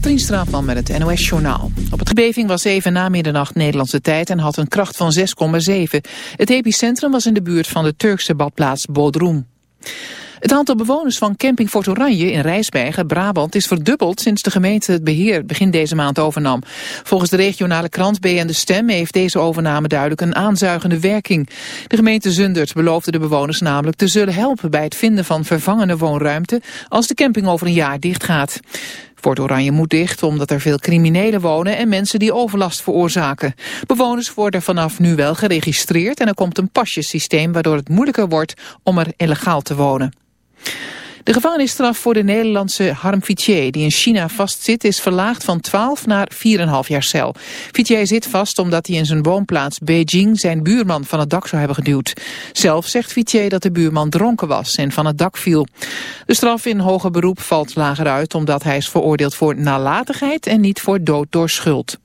Katrien Straatman met het NOS-journaal. Op het beving was even na middernacht Nederlandse tijd en had een kracht van 6,7. Het epicentrum was in de buurt van de Turkse badplaats Bodrum. Het aantal bewoners van camping Fort Oranje in Rijsbergen, Brabant, is verdubbeld sinds de gemeente het beheer begin deze maand overnam. Volgens de regionale krant BN De Stem heeft deze overname duidelijk een aanzuigende werking. De gemeente Zundert beloofde de bewoners namelijk te zullen helpen bij het vinden van vervangende woonruimte als de camping over een jaar dichtgaat. Fort Oranje moet dicht omdat er veel criminelen wonen en mensen die overlast veroorzaken. Bewoners worden vanaf nu wel geregistreerd en er komt een pasjesysteem waardoor het moeilijker wordt om er illegaal te wonen. De gevangenisstraf voor de Nederlandse Harm Fitier, die in China vastzit, is verlaagd van 12 naar 4,5 jaar cel. Fitier zit vast omdat hij in zijn woonplaats Beijing zijn buurman van het dak zou hebben geduwd. Zelf zegt Fitier dat de buurman dronken was en van het dak viel. De straf in hoger beroep valt lager uit omdat hij is veroordeeld voor nalatigheid en niet voor dood door schuld.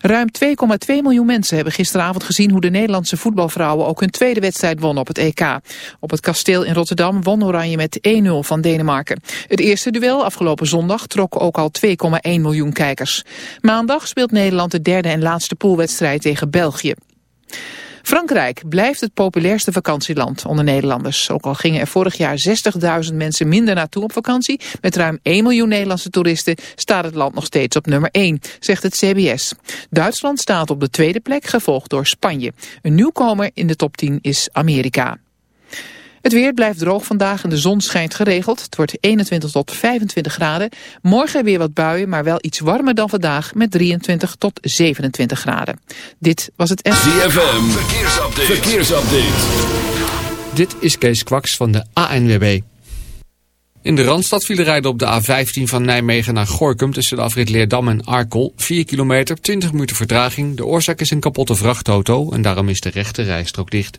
Ruim 2,2 miljoen mensen hebben gisteravond gezien hoe de Nederlandse voetbalvrouwen ook hun tweede wedstrijd wonnen op het EK. Op het kasteel in Rotterdam won Oranje met 1-0 van Denemarken. Het eerste duel afgelopen zondag trok ook al 2,1 miljoen kijkers. Maandag speelt Nederland de derde en laatste poolwedstrijd tegen België. Frankrijk blijft het populairste vakantieland onder Nederlanders. Ook al gingen er vorig jaar 60.000 mensen minder naartoe op vakantie... met ruim 1 miljoen Nederlandse toeristen staat het land nog steeds op nummer 1, zegt het CBS. Duitsland staat op de tweede plek, gevolgd door Spanje. Een nieuwkomer in de top 10 is Amerika. Het weer blijft droog vandaag en de zon schijnt geregeld. Het wordt 21 tot 25 graden. Morgen weer wat buien, maar wel iets warmer dan vandaag met 23 tot 27 graden. Dit was het... ZFM, verkeersupdate. verkeersupdate. Dit is Kees Kwaks van de ANWB. In de Randstad vielen rijden op de A15 van Nijmegen naar Gorkum... tussen de afrit Leerdam en Arkel. 4 kilometer, 20 minuten vertraging. De oorzaak is een kapotte vrachtauto en daarom is de rechte rijstrook dicht.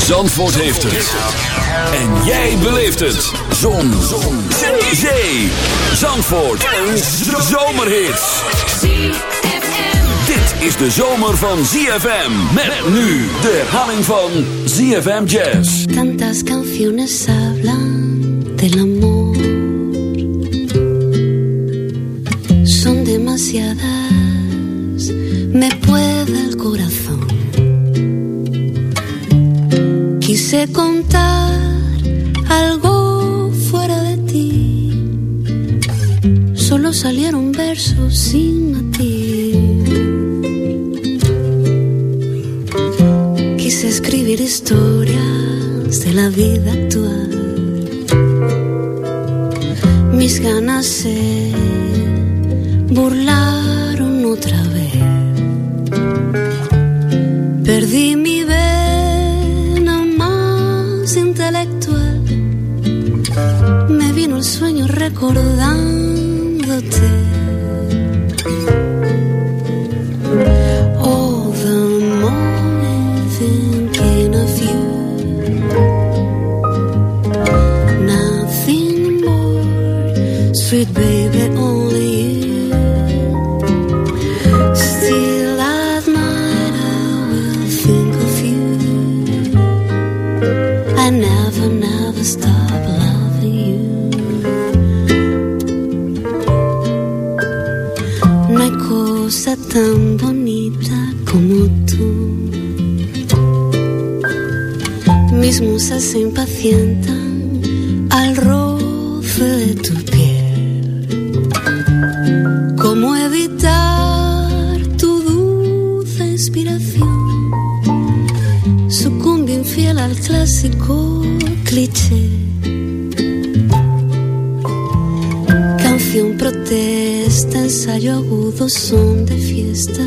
Zandvoort heeft het. En jij beleeft het. Zon. Zon. Zee. Zee. Zandvoort. Een zomerhit. Dit is de zomer van ZFM. Met nu de herhaling van ZFM Jazz. Tantas canciones hablan del amor. Son demasiadas. Me puede el corazón. Quise contar algo fuera de ti. Solo salieron versos sin matiz. Quise escribir historias de la vida actual. Mis ganas se burlaron otra vez. Recordándote. se impacientan al roce de tu piel. ¿Cómo evitar tu dulce inspiración? Sucumbe infiel al clásico cliché. Canción, protesta, ensayo agudo, son de fiesta.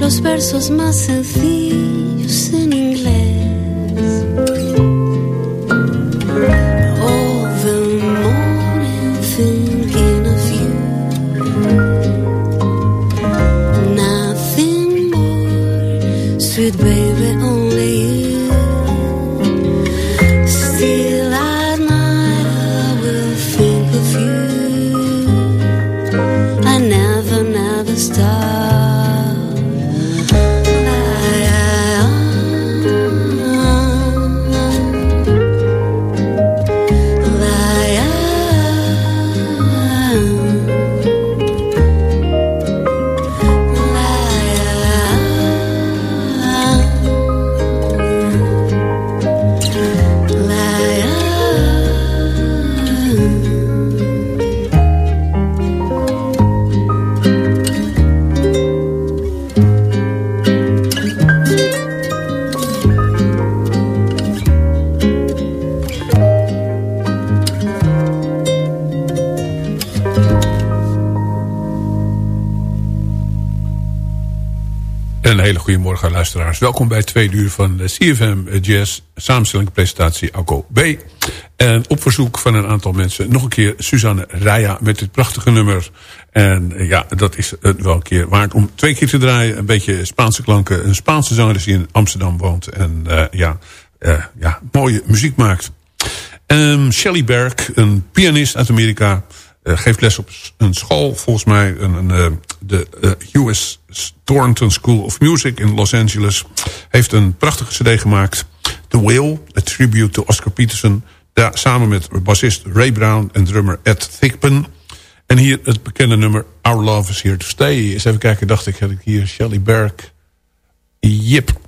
Los versos más sencillos en luisteraars. Welkom bij het uur van de CFM Jazz samenstelling presentatie Alco B. En op verzoek van een aantal mensen nog een keer Suzanne Raya met dit prachtige nummer. En eh, ja, dat is het wel een keer waard om twee keer te draaien. Een beetje Spaanse klanken. Een Spaanse zangeres die in Amsterdam woont. En uh, ja, uh, ja, mooie muziek maakt. Um, Shelley Berg, een pianist uit Amerika... Uh, geeft les op een school, volgens mij een, een, uh, de uh, US Thornton School of Music in Los Angeles. Heeft een prachtige cd gemaakt. The Whale, a tribute to Oscar Peterson. Daar, samen met bassist Ray Brown en drummer Ed Thigpen. En hier het bekende nummer Our Love is Here to Stay. Eens even kijken, dacht ik, had ik hier Shelley Berg. Yep.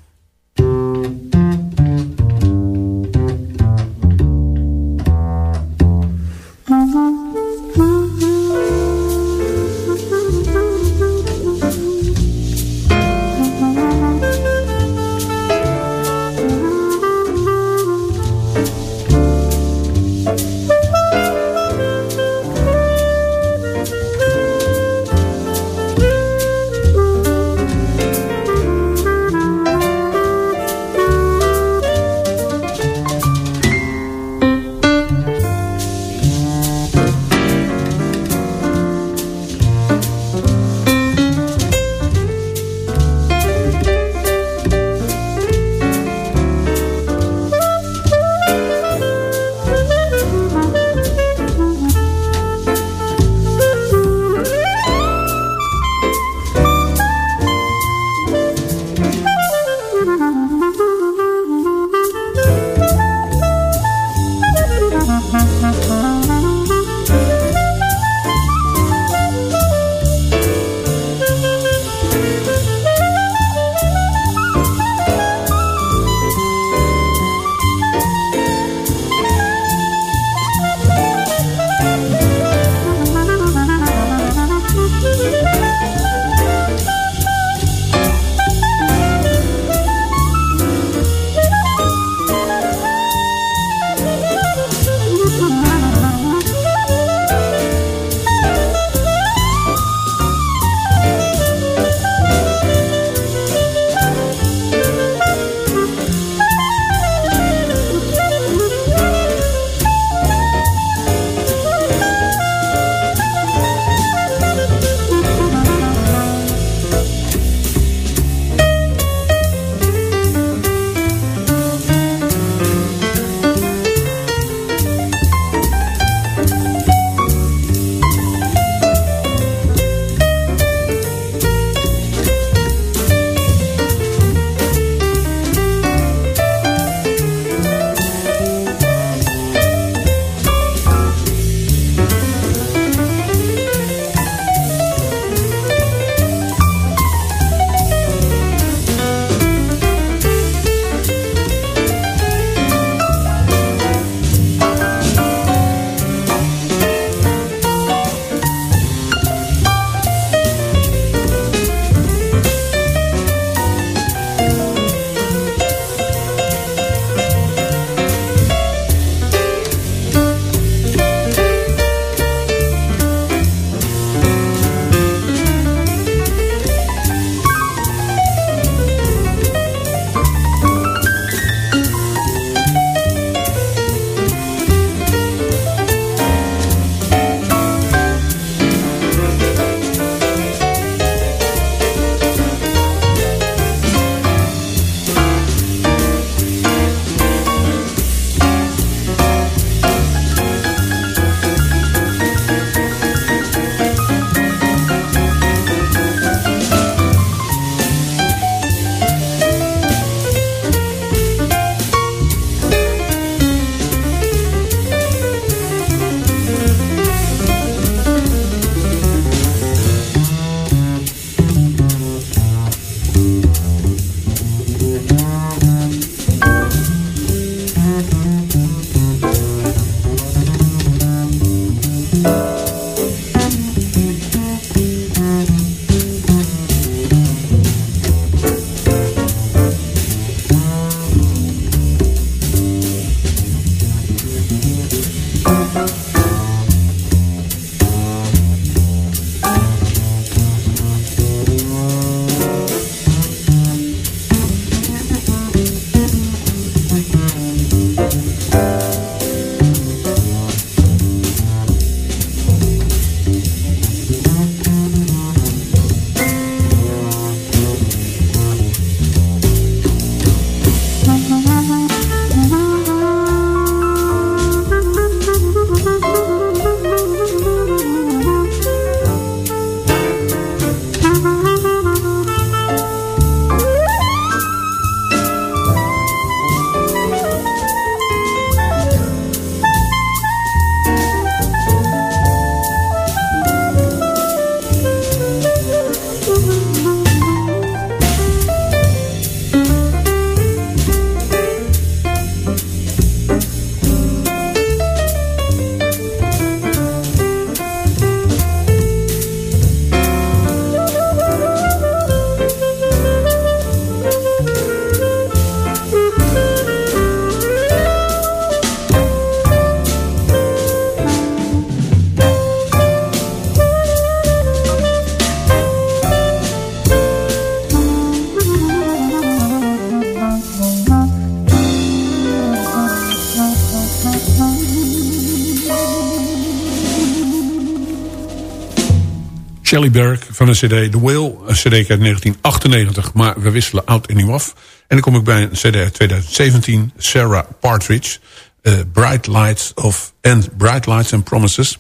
Shelley Berg van de cd The Whale. Een cd uit 1998, maar we wisselen oud en nieuw af. En dan kom ik bij een cd uit 2017, Sarah Partridge. Uh, Bright Lights of and Bright Lights and Promises.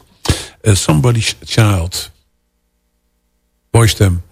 Uh, somebody's Child. Mooi stem.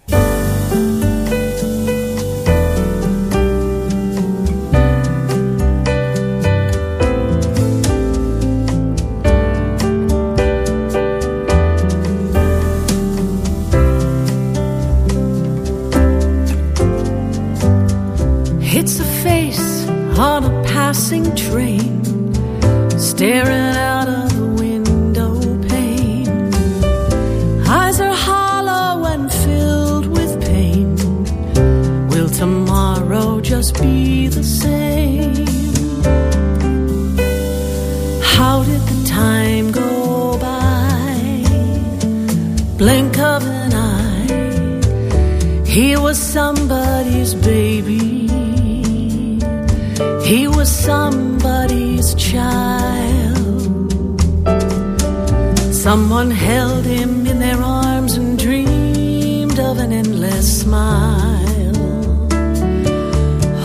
Someone held him in their arms and dreamed of an endless smile.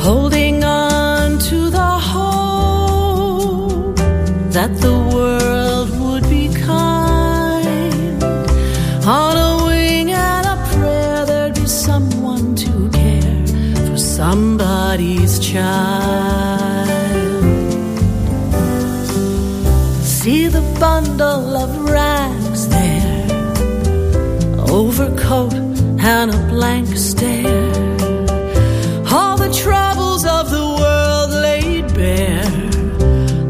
Holding on to the hope that the world would be kind. On a wing and a prayer, there'd be someone to care for somebody's child. See the bundle of rags overcoat and a blank stare. All the troubles of the world laid bare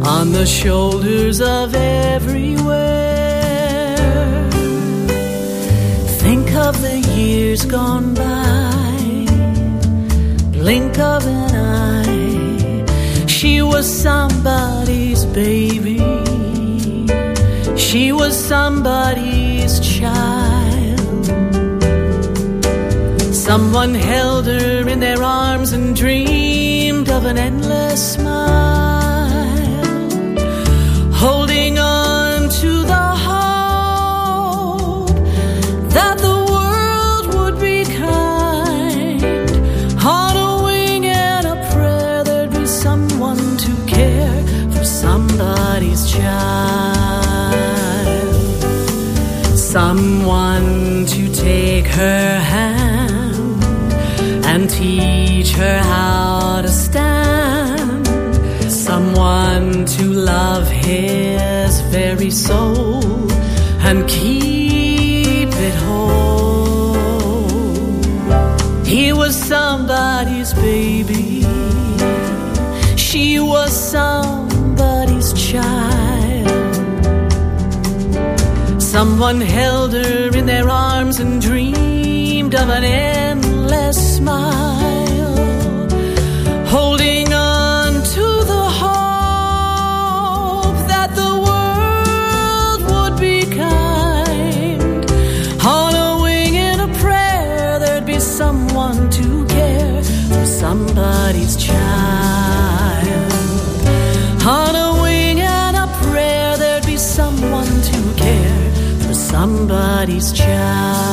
on the shoulders of everywhere. Think of the years gone by, blink of an eye. She was somebody's baby. She was somebody's child. Someone held her in their arms and dreamed of an endless smile. Holding on to the hope that the world would be kind. On a wing and a prayer, there'd be someone to care for somebody's child. Someone to take her and teach her how to stand. Someone to love his very soul and keep it whole. He was somebody's baby. She was somebody's child. Someone held her in their arms and dreamed of an endless On a wing and a prayer, there'd be someone to care for somebody's child.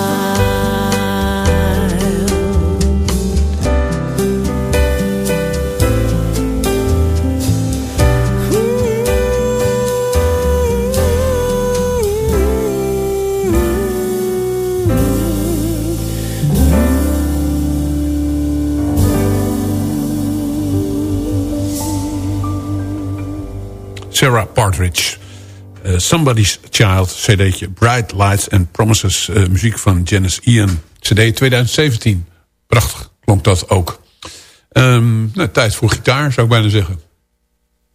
Uh, Somebody's Child, cd'tje Bright Lights and Promises. uh, muziek van Janice Ian. cd 2017. Prachtig klonk dat ook. Ehm, nou, tijd voor gitaar, zou ik bijna zeggen.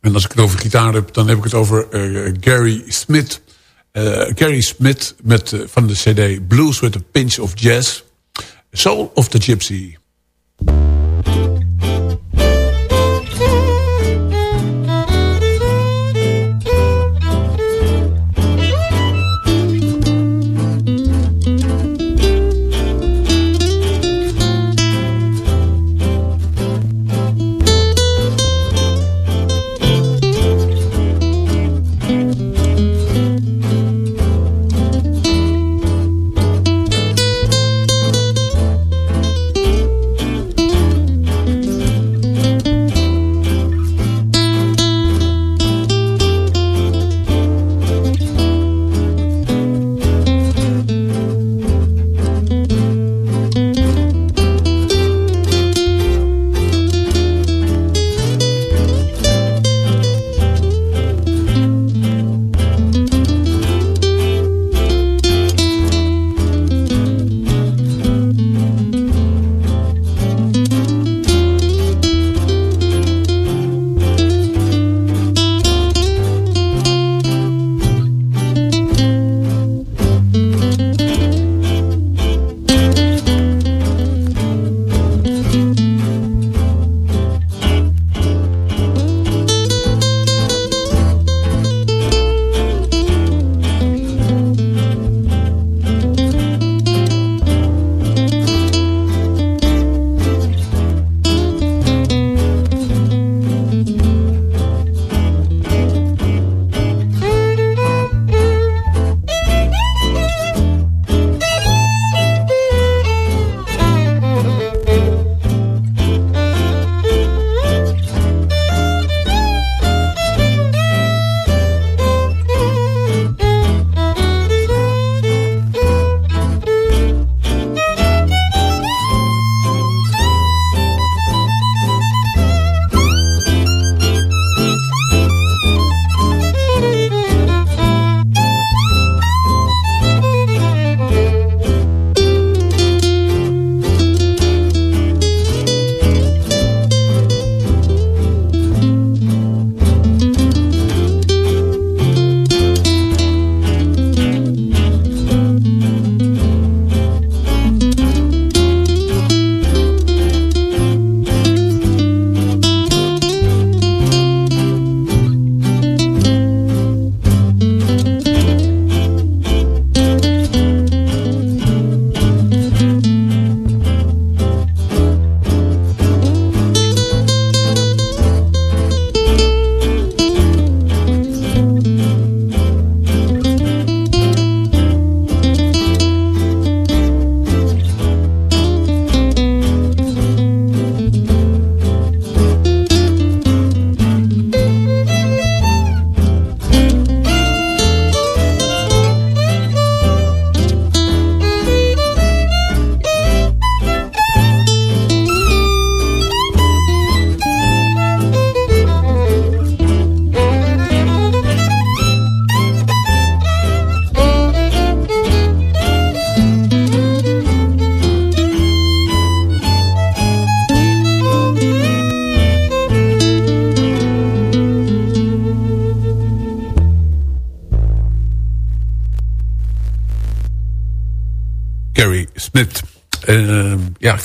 En als ik het over gitaar heb, dan heb ik het over eh, Gary Smith. Eh, Gary Smith met, eh, van de cd Blues with a Pinch of Jazz. Soul of the Gypsy.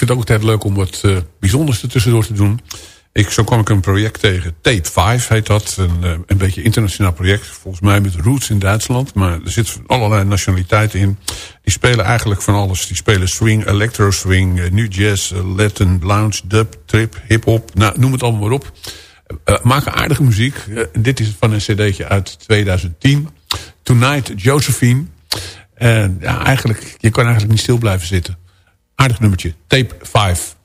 Vind het ook altijd leuk om wat uh, bijzonders er tussendoor te doen. Ik, zo kwam ik een project tegen. Tape 5 heet dat. Een, uh, een beetje internationaal project. Volgens mij met roots in Duitsland. Maar er zitten allerlei nationaliteiten in. Die spelen eigenlijk van alles. Die spelen swing, electro swing, uh, nu jazz, Latin, lounge, dub, trip, hip-hop. Nou, noem het allemaal maar op. maken aardige muziek. dit is van een cd'tje uit 2010. Tonight Josephine. En ja, eigenlijk, je kan eigenlijk niet stil blijven zitten. Aardig nummertje. Tape 5.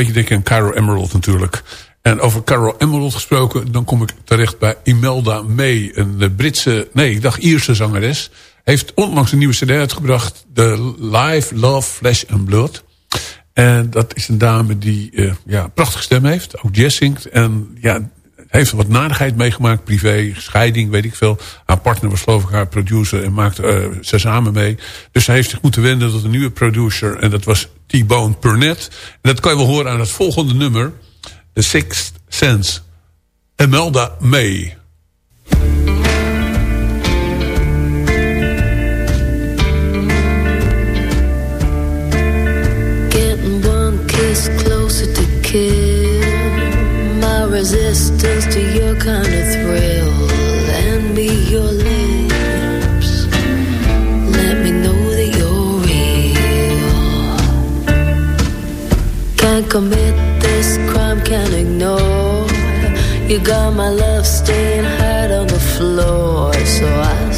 Beetje denken aan Caro Emerald natuurlijk. En over Caro Emerald gesproken, dan kom ik terecht bij Imelda May. Een Britse, nee, ik dacht Ierse zangeres. Heeft onlangs een nieuwe cd uitgebracht. The Live Love, Flesh and Blood. En dat is een dame die uh, ja, prachtige stem heeft. Ook jazz zingt. En ja, heeft wat nadigheid meegemaakt, privé, scheiding, weet ik veel. Haar partner was geloof ik haar producer en maakte uh, ze samen mee. Dus ze heeft zich moeten wenden tot een nieuwe producer. En dat was T-Bone Burnett. En dat kan je wel horen aan het volgende nummer. The Sixth Sense. Emelda May. To your kind of thrill. Your lips. Let me know that you're real. Can't commit this crime, can't ignore. You got my love staying hard on the floor, so I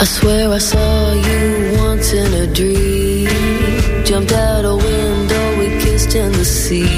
I swear I saw you once in a dream. Jumped out a window, we kissed in the sea.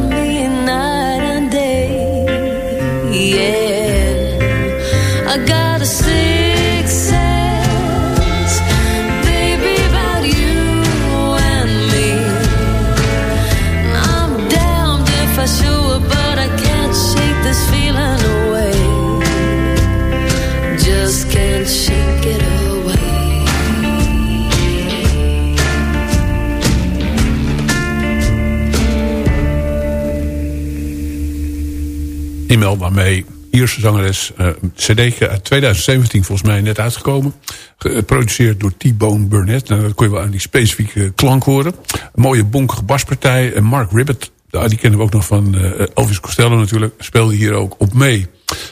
Waarmee Ierse zangeres, eh, een cd uit 2017 volgens mij net uitgekomen. Geproduceerd door T-Bone Burnett. Nou, dat kon je wel aan die specifieke klank horen. Een mooie bonkige baspartij. En Mark Ribbett, nou, die kennen we ook nog van eh, Elvis Costello natuurlijk. Speelde hier ook op mee.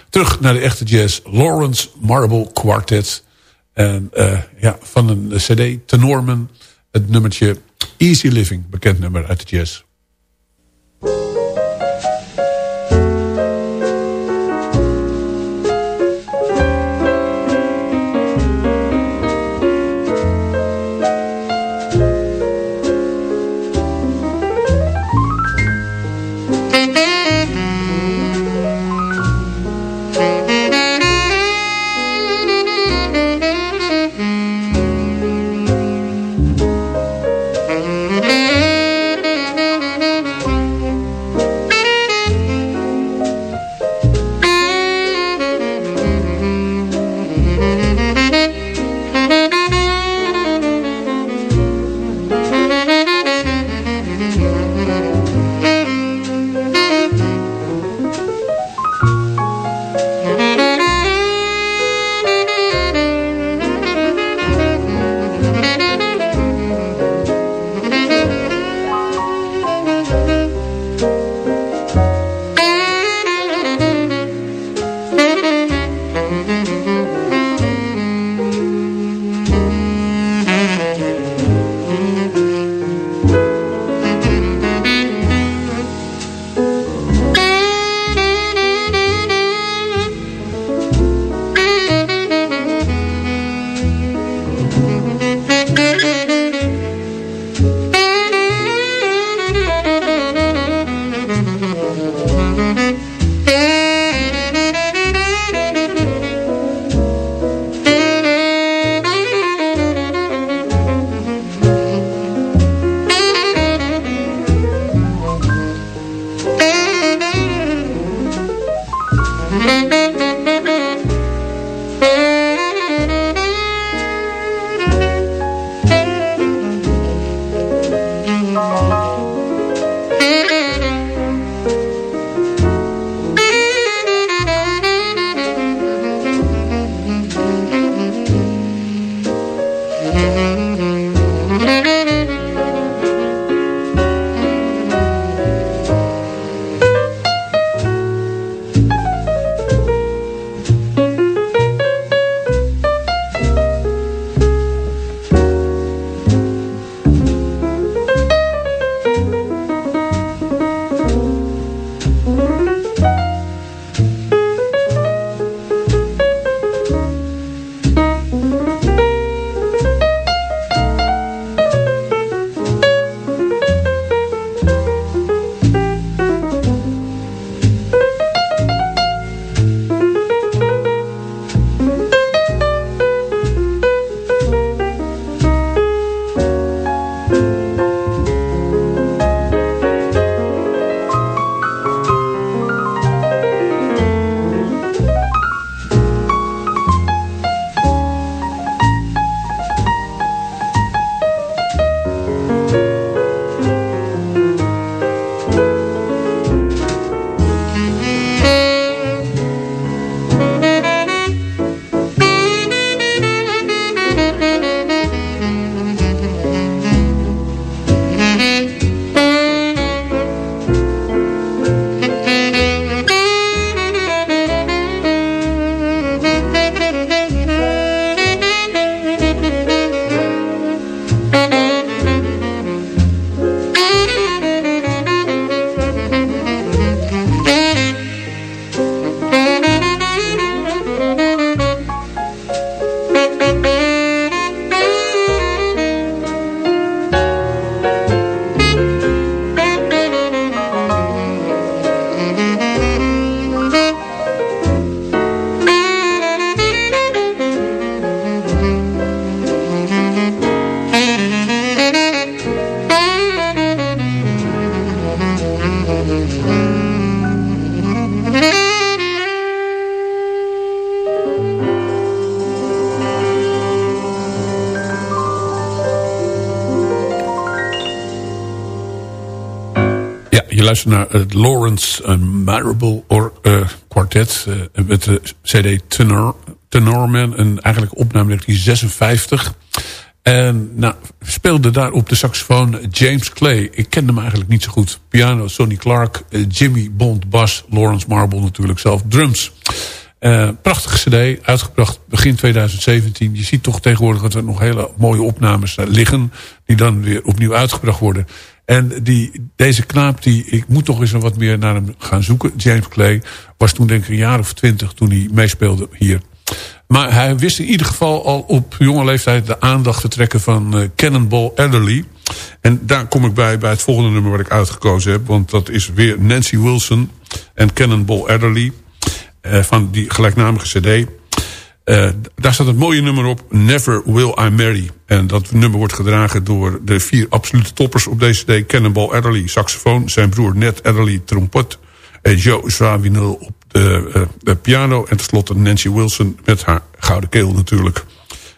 Terug naar de echte jazz. Lawrence Marble Quartet. En eh, ja, van een cd, Tenorman. Het nummertje Easy Living, bekend nummer uit de jazz. Luistert naar het Lawrence uh, Marable or, uh, Quartet. Met de CD Tenor, Tenorman. Een eigenlijk opname 1956. En nou, speelde daar op de saxofoon James Clay. Ik kende hem eigenlijk niet zo goed. Piano Sonny Clark, Jimmy Bond, bas, Lawrence Marble natuurlijk zelf, drums. Uh, prachtige cd, uitgebracht begin 2017. Je ziet toch tegenwoordig dat er nog hele mooie opnames liggen... die dan weer opnieuw uitgebracht worden. En die, deze knaap, die, ik moet toch eens wat meer naar hem gaan zoeken. James Clay was toen denk ik een jaar of twintig toen hij meespeelde hier. Maar hij wist in ieder geval al op jonge leeftijd de aandacht te trekken van uh, Cannonball Adderley. En daar kom ik bij bij het volgende nummer wat ik uitgekozen heb. Want dat is weer Nancy Wilson en Cannonball Adderley. Uh, van die gelijknamige cd. Uh, daar staat het mooie nummer op, Never Will I Marry. En dat nummer wordt gedragen door de vier absolute toppers op deze cd. Cannonball Adderley, saxofoon. Zijn broer Ned Adderley, trompet. En Joe Zawinul op de, uh, de, piano. En tenslotte Nancy Wilson met haar gouden keel natuurlijk.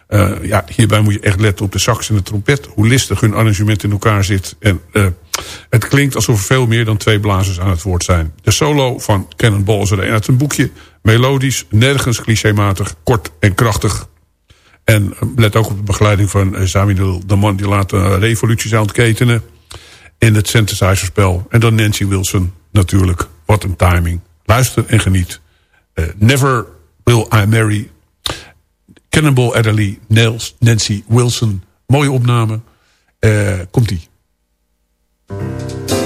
Uh, ja, hierbij moet je echt letten op de sax en de trompet. Hoe listig hun arrangement in elkaar zit. En het klinkt alsof er veel meer dan twee blazers aan het woord zijn. De solo van Cannonball is er een uit een boekje. Melodisch, nergens clichématig, kort en krachtig. En let ook op de begeleiding van Samuel, de man die later revoluties aan het ketenen. In het synthesizerspel. En dan Nancy Wilson natuurlijk. Wat een timing. Luister en geniet. Never Will I Marry. Cannonball Adderley, Nels, Nancy Wilson. Mooie opname. Komt-ie. Thank you.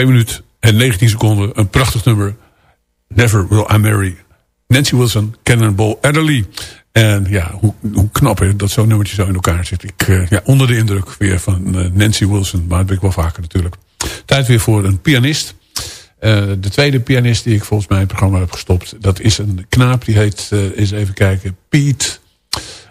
2 minuten en 19 seconden. Een prachtig nummer. Never Will I Marry. Nancy Wilson, Cannonball Adderley. En ja, hoe, knap is dat zo'n nummertje zo in elkaar zit. Ik, eh, ja, onder de indruk weer van eh, Nancy Wilson. Maar dat ben ik wel vaker natuurlijk. Tijd weer voor een pianist. Eh, de tweede pianist die ik volgens mij in het programma heb gestopt. Dat is een knaap. Die heet, eens even kijken, Piet...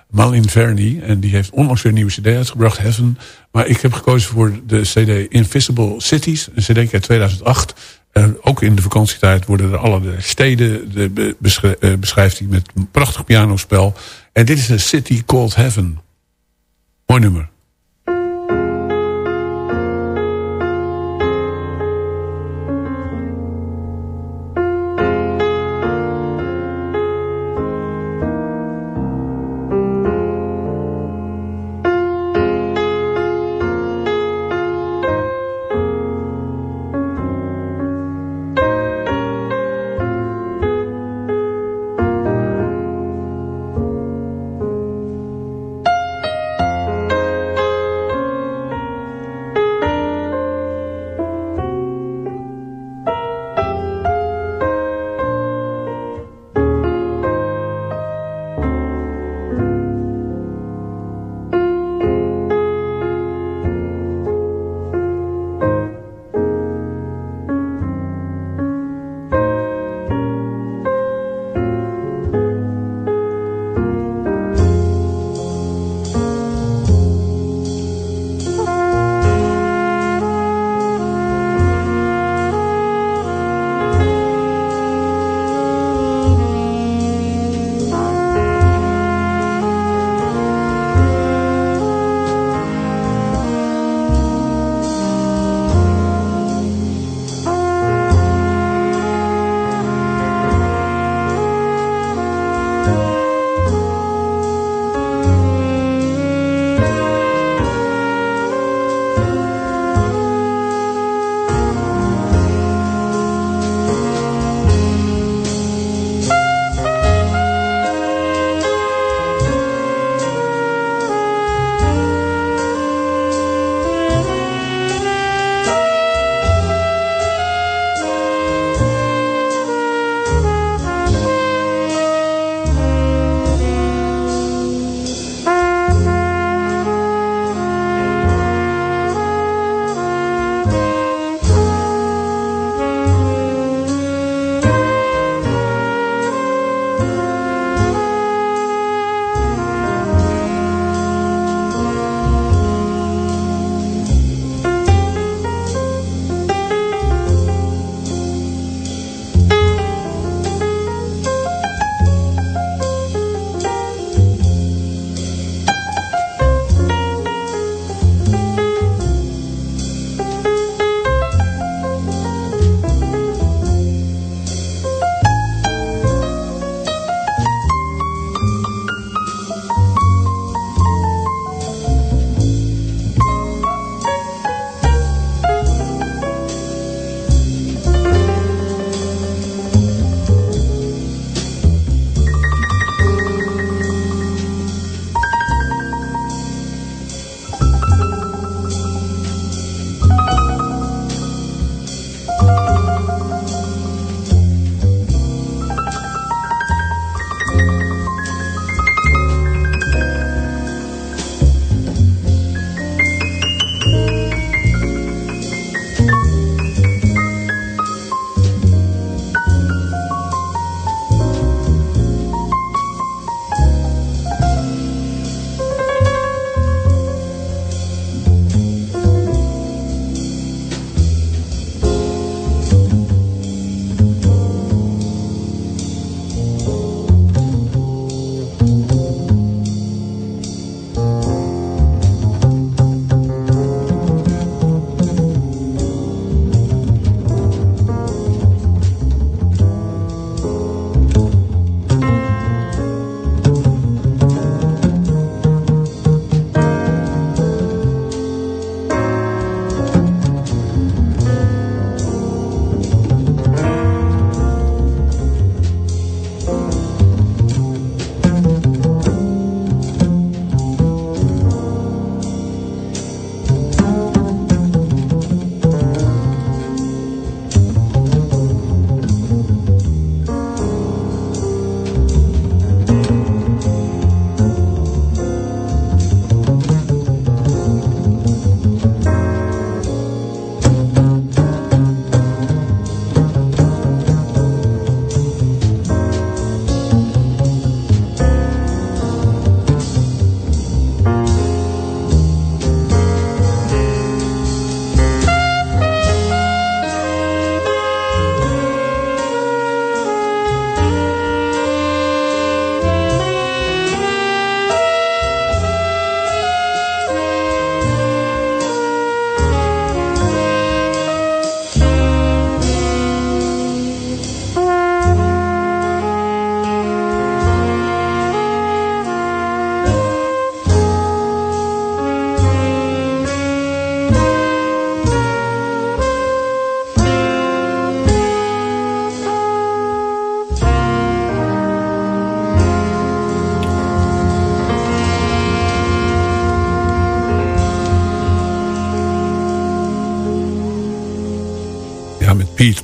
Pete Malinverni. En die heeft onlangs weer een nieuwe cd uitgebracht, Heaven. Maar ik heb gekozen voor de cd Invisible Cities. Een cd uit 2008. Uh, ook in de vakantietijd worden er alle de steden de, uh, beschrijft hij met een prachtig pianospel. En dit is een City Called Heaven. Mooi nummer.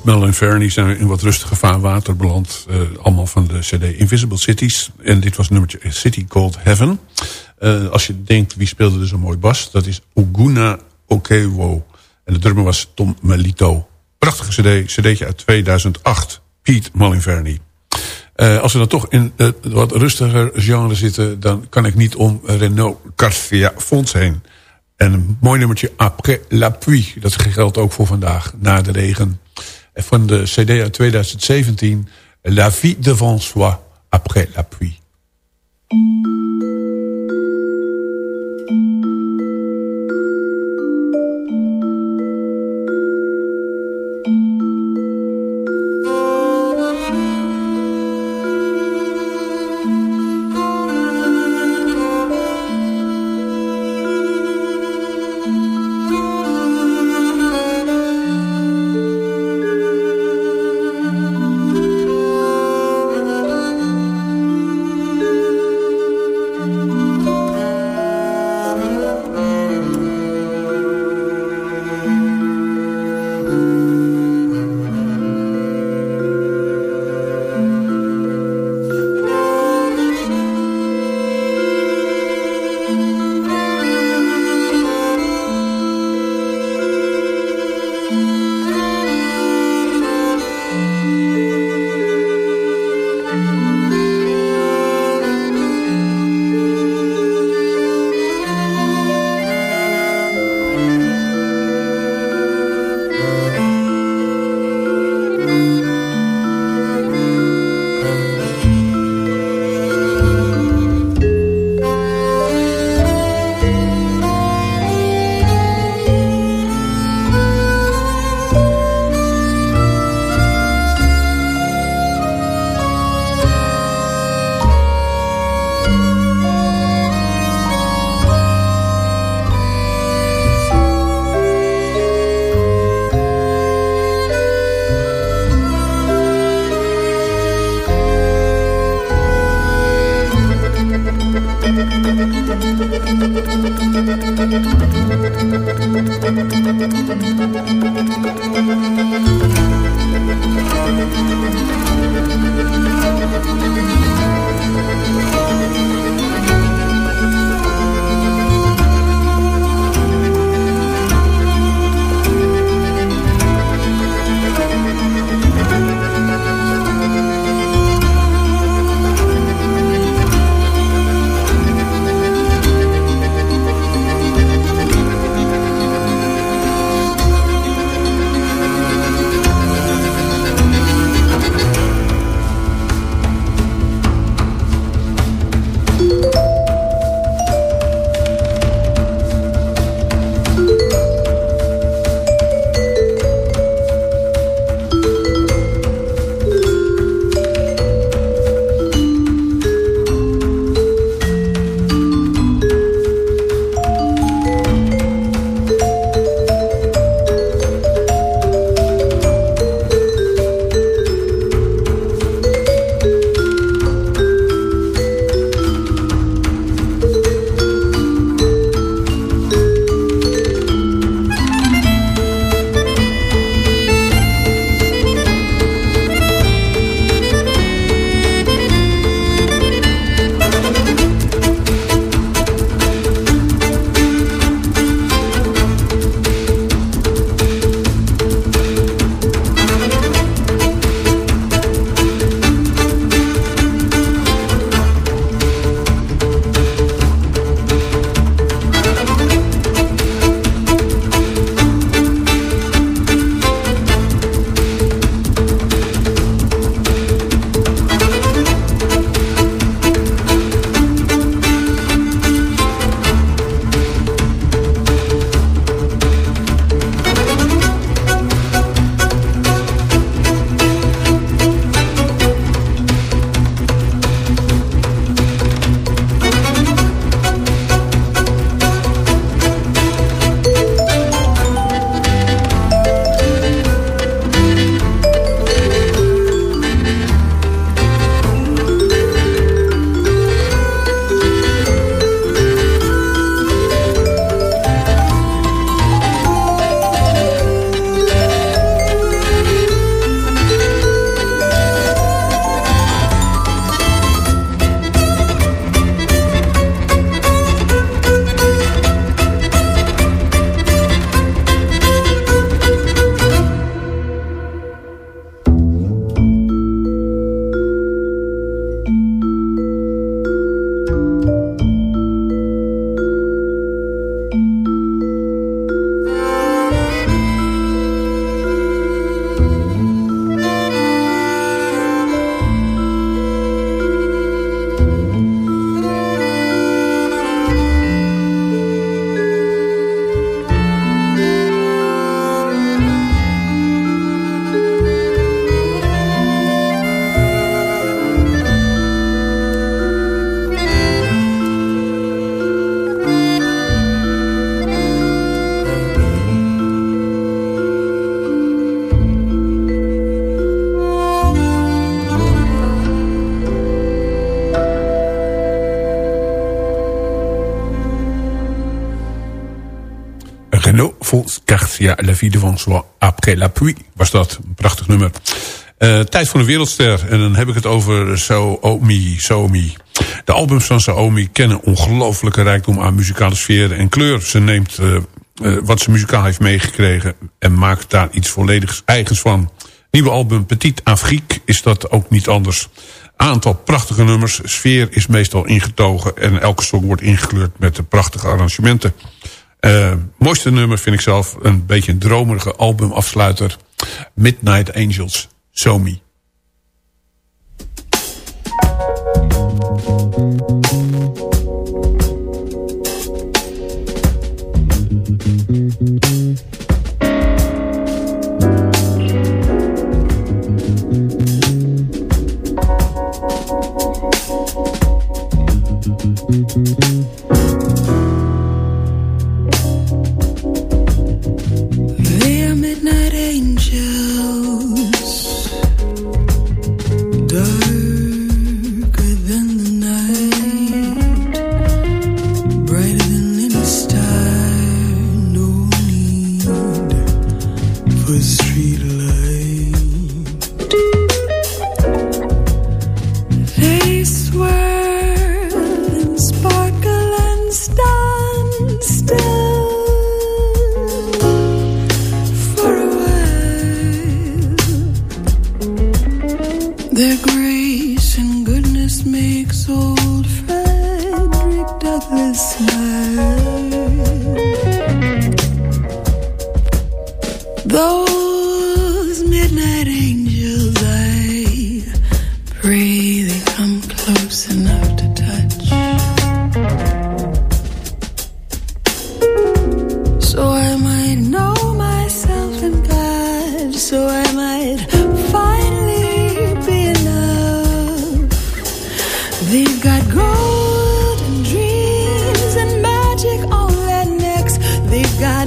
Mel en Fernie zijn in wat rustige vaarwater beland. Eh, allemaal van de cd Invisible Cities. En dit was nummertje City Called Heaven. Eh, als je denkt, wie speelde er zo'n mooi bas? Dat is Oguna Okewo. En de drummer was Tom Melito. Prachtige cd, cd'tje uit 2008. Pete Malinverni. Uh, als we dan toch in het wat rustiger genre zitten... dan kan ik niet om Renault Garcia Fons heen. En een mooi nummertje Après la pluie. Dat geldt ook voor vandaag, na de regen. Van de cd uit 2017... La vie de François, Après la pluie. La vie de après la pluie, was dat. Een prachtig nummer. Eh, tijd voor een wereldster. En dan heb ik het over Somi, Somi. De albums van Somi kennen ongelooflijke rijkdom aan muzikale sfeer en kleur. Ze neemt eh, eh, wat ze muzikaal heeft meegekregen en maakt daar iets volledig eigens van. Nieuwe album Petit Afrique is dat ook niet anders. Aantal prachtige nummers. Sfeer is meestal ingetogen en elke song wordt ingekleurd met de prachtige arrangementen. Uh, mooiste nummer vind ik zelf een beetje een dromerige albumafsluiter. Midnight Angels, Somi.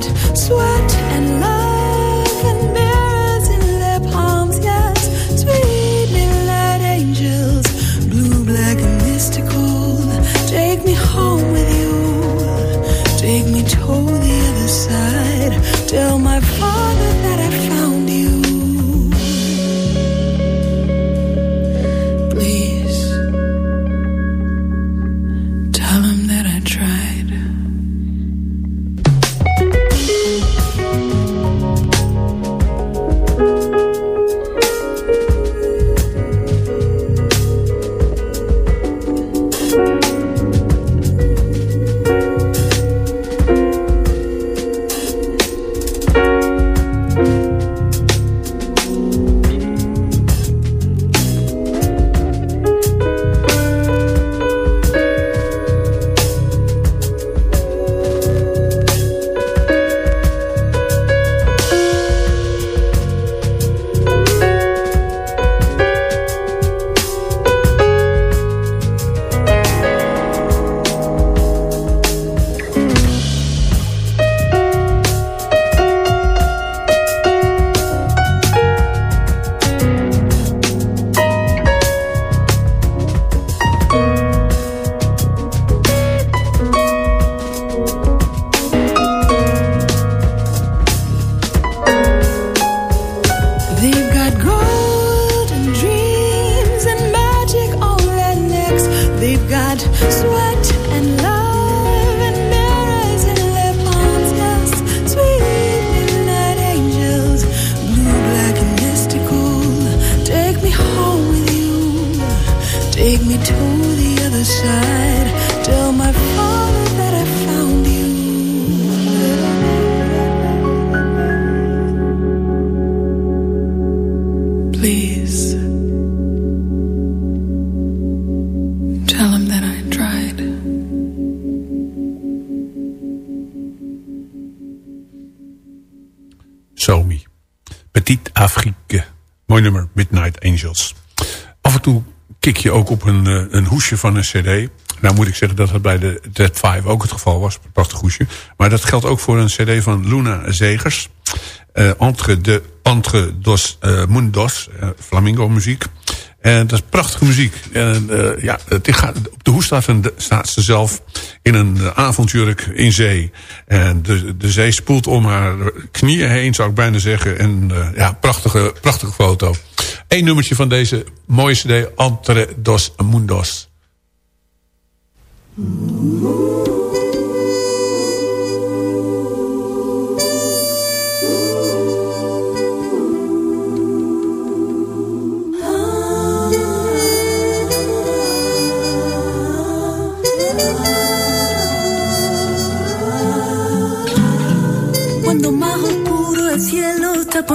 Sweat and love Take me to the other side. Ook op een, eh, een hoesje van een cd. Nou moet ik zeggen dat dat bij de Dead 5 ook het geval was. Prachtig hoesje. Maar dat geldt ook voor een cd van Luna Zegers. Eh, entre de Entre dos eh, Mundos, flamingo muziek. En dat is prachtige muziek. En eh, ja, gaat, op de hoestaven staat ze zelf in een avondjurk in zee. En de, de zee spoelt om haar knieën heen, zou ik bijna zeggen. En eh, ja, prachtige, prachtige foto. Eén nummertje van deze mooie cd, Entre dos Mundos.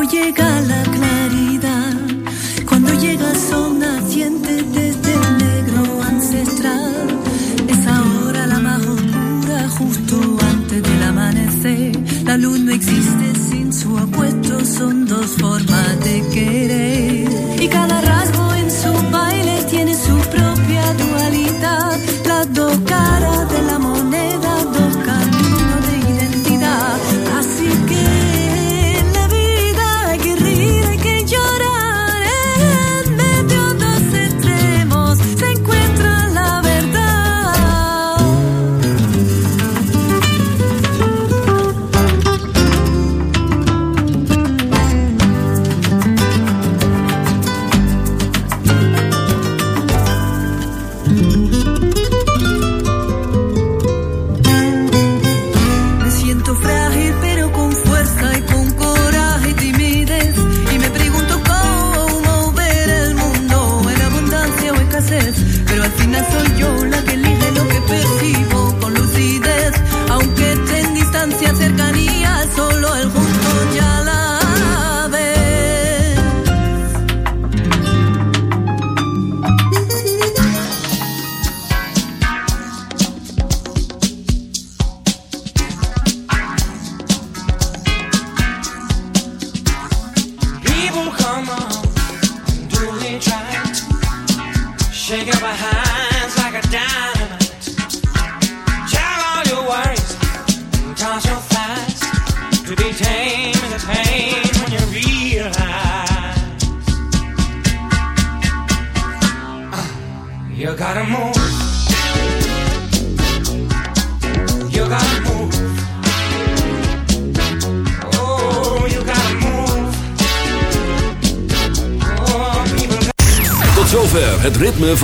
Llegar la claridad. Cuando llega el sol naciente desde el negro ancestral. Es ahora la más oscura justo antes del amanecer. La luz no existe sin su apuesto, son dos formas de querer.